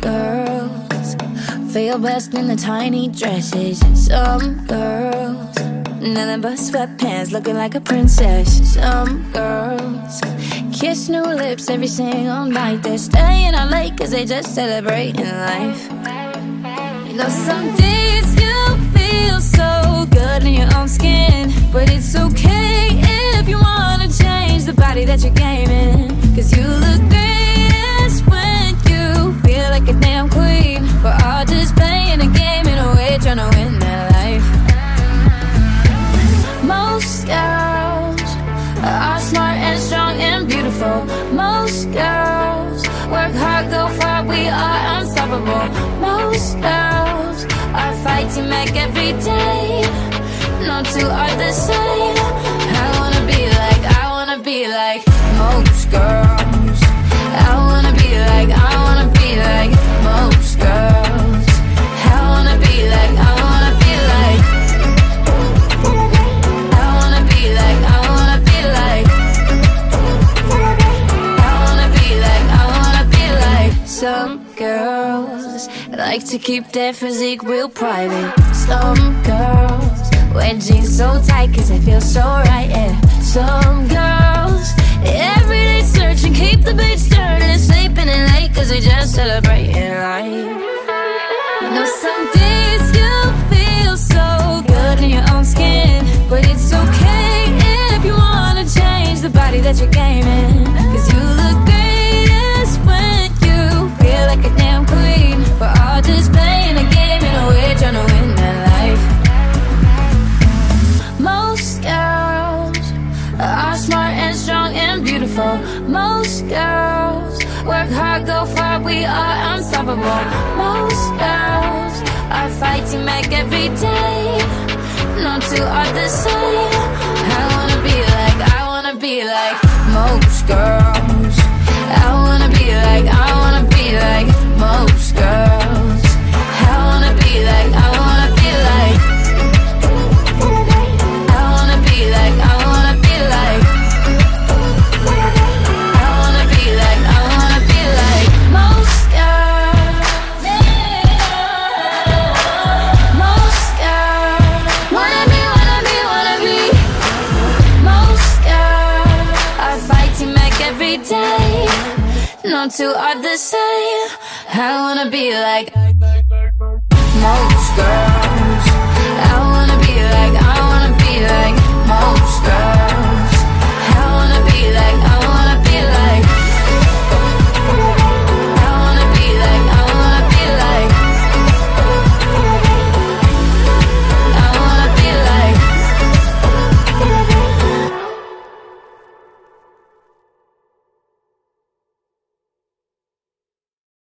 Girls feel best in the tiny dresses. Some girls, nothing but sweatpants, looking like a princess. Some girls kiss new lips every single night. They're staying out late cause they just celebrating life. You know, some days you feel so good in your own skin, but it's okay if you wanna change the body that you're gaming. Most girls work hard, go far, we are unstoppable. Most girls are fighting back every day. No two are the same. I wanna be like, I wanna be like Some girls like to keep their physique real private. Some girls wear jeans so tight cause they feel so right, yeah. Some girls every day searching, keep the beats turning, sleeping in late cause they just celebrating life. You know, some days you feel so good in your own skin, but it's okay if you wanna change the body that you're gaming. Most girls work hard, go far, we are unstoppable. Most girls are fighting back every day. No two are the same. No two are the same. I wanna be like most girls.